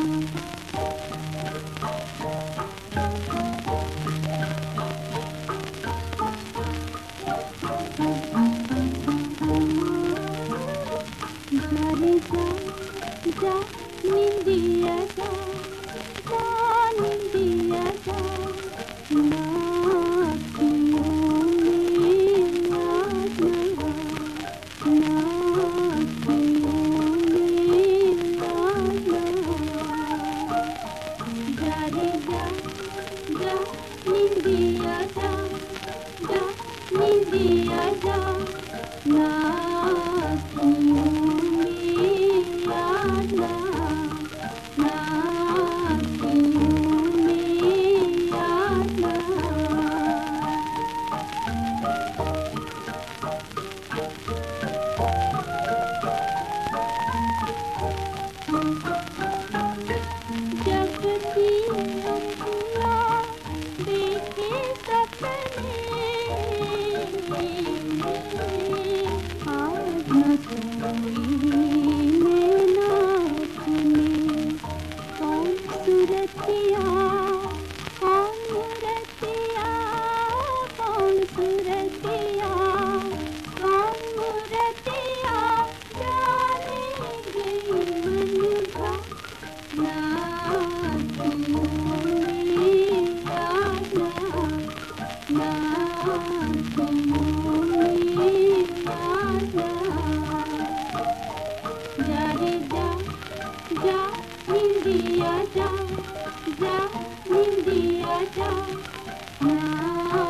Jangan lupa like, share, dan subscribe da, da, dia da, da, min da. सपने आज न dia cha, za nim dia da, na.